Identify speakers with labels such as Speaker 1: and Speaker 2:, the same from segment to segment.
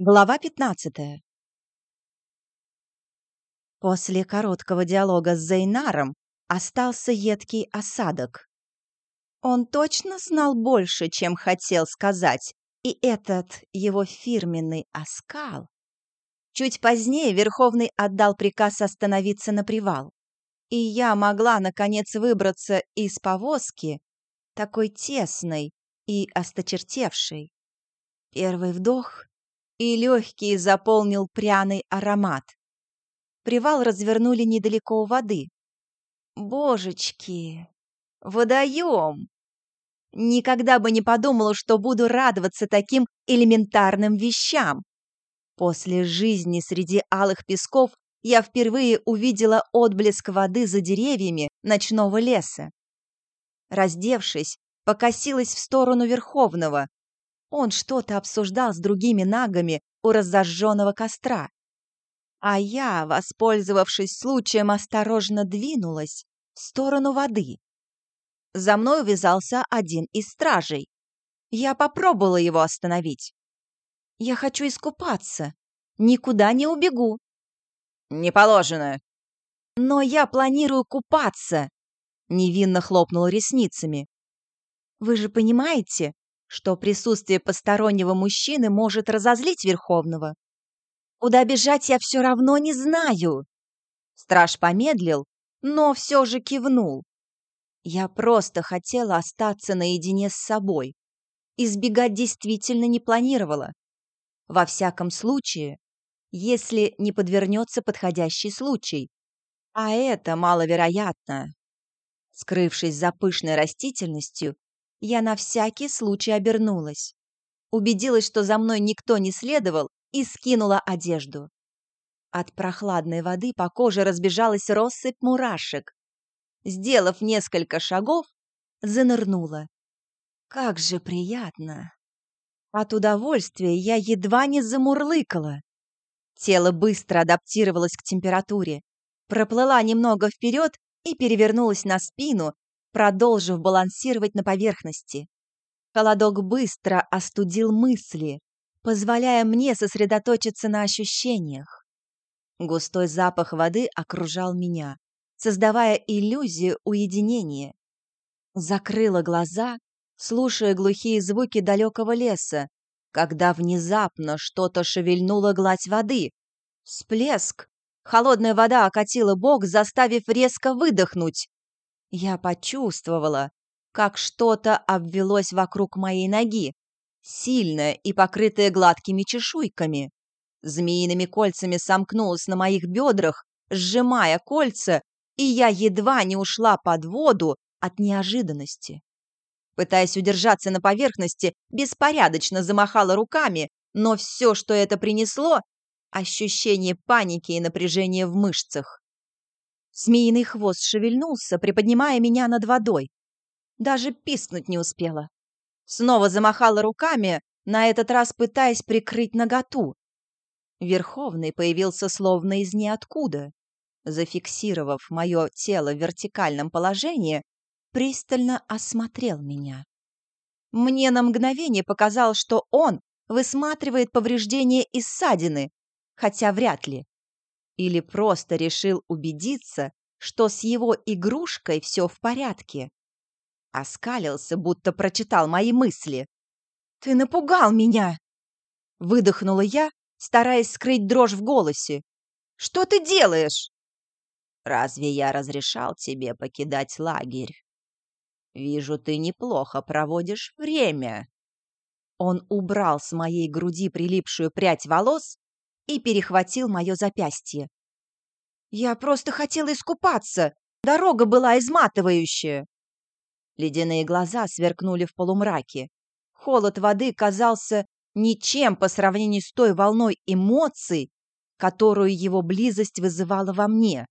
Speaker 1: Глава 15. После короткого диалога с Зейнаром остался едкий осадок. Он точно знал больше, чем хотел сказать, и этот его фирменный оскал. Чуть позднее Верховный отдал приказ остановиться на привал, и я могла, наконец, выбраться из повозки, такой тесной и осточертевшей. Первый вдох — и легкие заполнил пряный аромат. Привал развернули недалеко у воды. Божечки, водоем! Никогда бы не подумала, что буду радоваться таким элементарным вещам. После жизни среди алых песков я впервые увидела отблеск воды за деревьями ночного леса. Раздевшись, покосилась в сторону Верховного, он что-то обсуждал с другими нагами у разожженного костра. А я, воспользовавшись случаем, осторожно двинулась в сторону воды. За мной увязался один из стражей. Я попробовала его остановить. Я хочу искупаться. Никуда не убегу.
Speaker 2: Не положено.
Speaker 1: Но я планирую купаться. Невинно хлопнула ресницами. Вы же понимаете, что присутствие постороннего мужчины может разозлить Верховного. Куда бежать я все равно не знаю. Страж помедлил, но все же кивнул. Я просто хотела остаться наедине с собой. Избегать действительно не планировала. Во всяком случае, если не подвернется подходящий случай. А это маловероятно. Скрывшись за пышной растительностью, я на всякий случай обернулась. Убедилась, что за мной никто не следовал, и скинула одежду. От прохладной воды по коже разбежалась россыпь мурашек. Сделав несколько шагов, занырнула. Как же приятно! От удовольствия я едва не замурлыкала. Тело быстро адаптировалось к температуре. Проплыла немного вперед и перевернулась на спину, продолжив балансировать на поверхности. Холодок быстро остудил мысли, позволяя мне сосредоточиться на ощущениях. Густой запах воды окружал меня, создавая иллюзию уединения. Закрыла глаза, слушая глухие звуки далекого леса, когда внезапно что-то шевельнуло гладь воды. Всплеск! Холодная вода окатила бок, заставив резко выдохнуть. Я почувствовала, как что-то обвелось вокруг моей ноги, сильное и покрытое гладкими чешуйками. Змеиными кольцами сомкнулось на моих бедрах, сжимая кольца, и я едва не ушла под воду от неожиданности. Пытаясь удержаться на поверхности, беспорядочно замахала руками, но все, что это принесло — ощущение паники и напряжения в мышцах. Змеиный хвост шевельнулся, приподнимая меня над водой. Даже пискнуть не успела. Снова замахала руками, на этот раз пытаясь прикрыть наготу. Верховный появился словно из ниоткуда. Зафиксировав мое тело в вертикальном положении, пристально осмотрел меня. Мне на мгновение показалось, что он высматривает повреждения и ссадины, хотя вряд ли. Или просто решил убедиться, что с его игрушкой все в порядке. Оскалился, будто прочитал мои мысли. «Ты напугал меня!» Выдохнула я, стараясь скрыть дрожь в голосе. «Что ты делаешь?»
Speaker 2: «Разве я разрешал тебе покидать лагерь? Вижу, ты неплохо проводишь время».
Speaker 1: Он убрал с моей груди прилипшую прядь волос и перехватил мое запястье. «Я просто хотела искупаться. Дорога была изматывающая». Ледяные глаза сверкнули в полумраке. Холод воды казался ничем по сравнению с той волной эмоций, которую его близость вызывала во мне.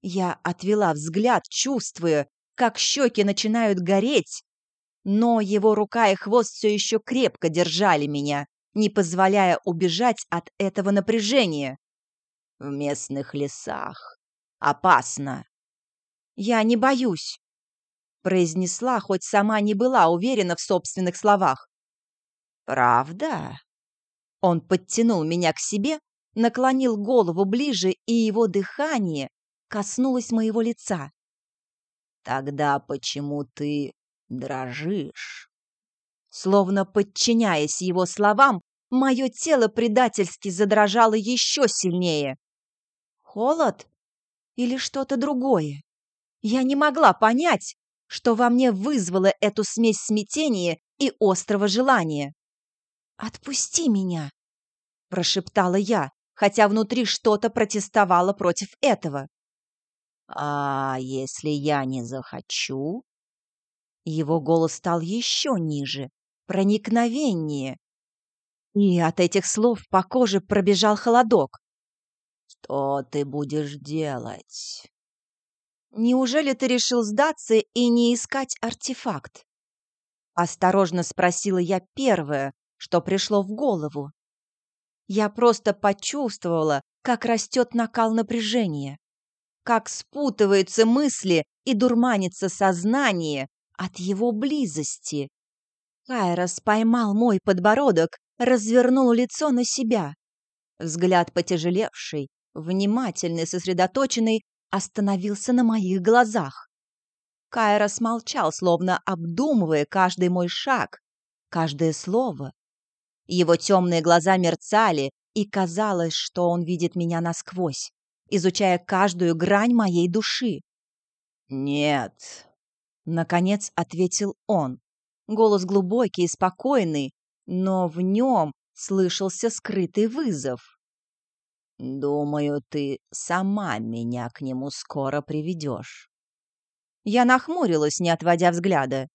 Speaker 1: Я отвела взгляд, чувствуя, как щеки начинают гореть, но его рука и хвост все еще крепко держали меня не позволяя убежать от этого напряжения.
Speaker 2: В местных лесах опасно.
Speaker 1: Я не боюсь, произнесла, хоть сама не была уверена в собственных словах.
Speaker 2: Правда?
Speaker 1: Он подтянул меня к себе, наклонил голову ближе, и его дыхание коснулось моего лица.
Speaker 2: «Тогда почему ты дрожишь?»
Speaker 1: Словно подчиняясь его словам, мое тело предательски задрожало еще сильнее. Холод или что-то другое? Я не могла понять, что во мне вызвало эту смесь смятения и острого желания. «Отпусти меня!» – прошептала я, хотя внутри что-то протестовало против этого.
Speaker 2: «А если я не захочу?»
Speaker 1: Его голос стал еще ниже, проникновеннее. И от этих слов по коже пробежал холодок.
Speaker 2: «Что ты будешь делать?»
Speaker 1: «Неужели ты решил сдаться и не искать артефакт?» Осторожно спросила я первое, что пришло в голову. Я просто почувствовала, как растет накал напряжения, как спутываются мысли и дурманится сознание от его близости. Кайрос поймал мой подбородок, развернул лицо на себя. Взгляд потяжелевший, внимательный, сосредоточенный, остановился на моих глазах. Кайрос молчал, словно обдумывая каждый мой шаг, каждое слово. Его темные глаза мерцали, и казалось, что он видит меня насквозь, изучая каждую грань моей души.
Speaker 2: «Нет», —
Speaker 1: наконец ответил он. Голос глубокий и спокойный, но в нем слышался скрытый вызов.
Speaker 2: «Думаю, ты сама меня к нему скоро приведешь».
Speaker 1: Я нахмурилась, не отводя взгляда.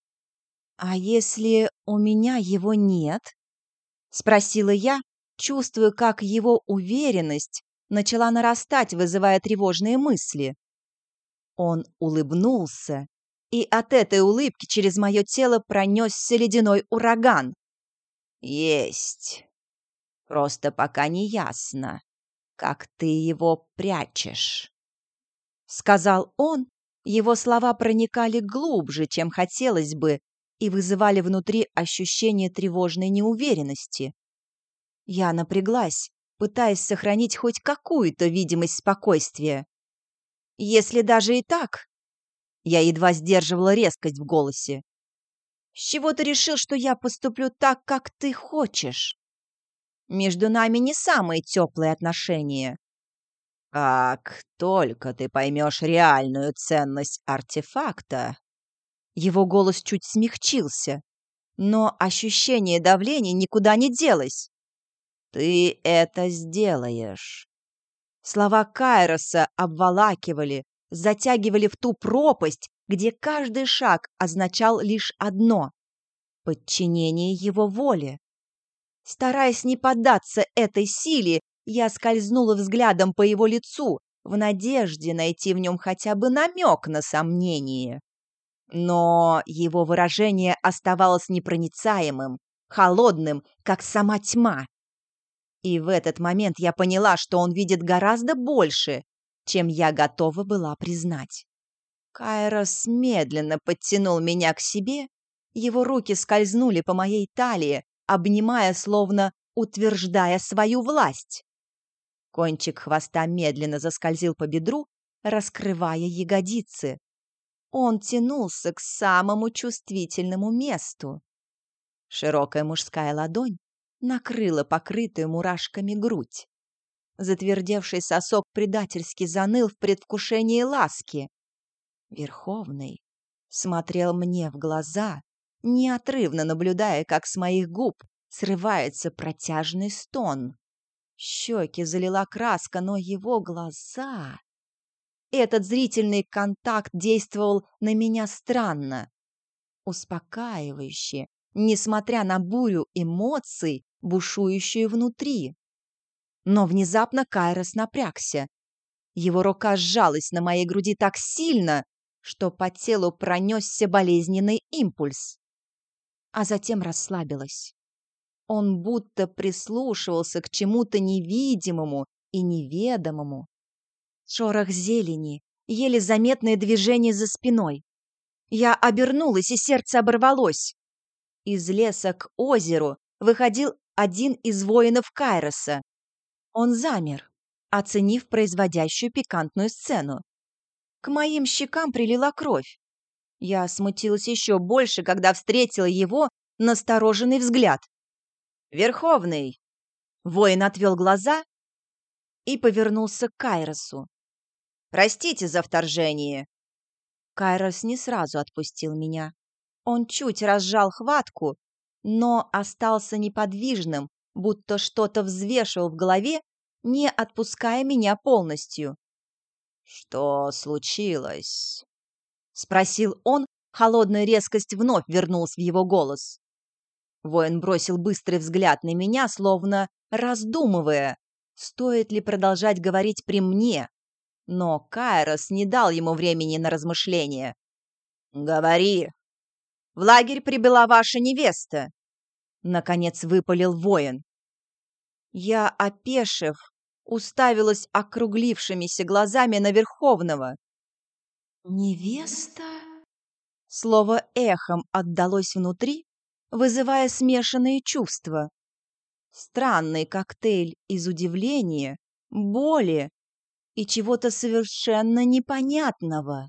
Speaker 1: «А если у меня его нет?» — спросила я, чувствуя, как его уверенность начала нарастать, вызывая тревожные мысли. Он улыбнулся, и от этой улыбки через мое тело пронесся ледяной ураган.
Speaker 2: «Есть. Просто пока не ясно, как ты его прячешь», —
Speaker 1: сказал он. Его слова проникали глубже, чем хотелось бы, и вызывали внутри ощущение тревожной неуверенности. Я напряглась, пытаясь сохранить хоть какую-то видимость спокойствия. Если даже и так, я едва сдерживала резкость в голосе. С чего ты решил, что я поступлю так, как ты хочешь? Между нами не самые теплые отношения.
Speaker 2: Как только ты поймешь реальную ценность артефакта...
Speaker 1: Его голос чуть смягчился, но ощущение давления никуда не делось.
Speaker 2: Ты это сделаешь.
Speaker 1: Слова Кайроса обволакивали, затягивали в ту пропасть, где каждый шаг означал лишь одно — подчинение его воле. Стараясь не поддаться этой силе, я скользнула взглядом по его лицу в надежде найти в нем хотя бы намек на сомнение. Но его выражение оставалось непроницаемым, холодным, как сама тьма. И в этот момент я поняла, что он видит гораздо больше, чем я готова была признать. Кайрос медленно подтянул меня к себе, его руки скользнули по моей талии, обнимая, словно утверждая свою власть. Кончик хвоста медленно заскользил по бедру, раскрывая ягодицы. Он тянулся к самому чувствительному месту. Широкая мужская ладонь накрыла покрытую мурашками грудь. Затвердевший сосок предательски заныл в предвкушении ласки. Верховный смотрел мне в глаза, неотрывно наблюдая, как с моих губ срывается протяжный стон. Щеки залила краска, но его глаза... Этот зрительный контакт действовал на меня странно, успокаивающе, несмотря на бурю эмоций, бушующую внутри. Но внезапно Кайрос напрягся. Его рука сжалась на моей груди так сильно, что по телу пронесся болезненный импульс. А затем расслабилась. Он будто прислушивался к чему-то невидимому и неведомому. Шорох зелени, еле заметное движение за спиной. Я обернулась, и сердце оборвалось. Из леса к озеру выходил один из воинов Кайроса. Он замер, оценив производящую пикантную сцену. К моим щекам прилила кровь. Я смутилась еще больше, когда встретила его настороженный взгляд. «Верховный!» Воин отвел глаза и повернулся к Кайросу. «Простите за вторжение!» Кайрос не сразу отпустил меня. Он чуть разжал хватку, но остался неподвижным, будто что-то взвешивал в голове, не отпуская меня полностью. «Что случилось?» — спросил он, холодная резкость вновь вернулась в его голос. Воин бросил быстрый взгляд на меня, словно раздумывая, стоит ли продолжать говорить при мне. Но Кайрос не дал ему времени на размышления. «Говори. В лагерь прибыла ваша невеста», — наконец выпалил воин. Я, опешив, уставилась округлившимися глазами на Верховного. «Невеста?» Слово эхом отдалось внутри, вызывая смешанные чувства. Странный коктейль из удивления, боли и чего-то совершенно непонятного.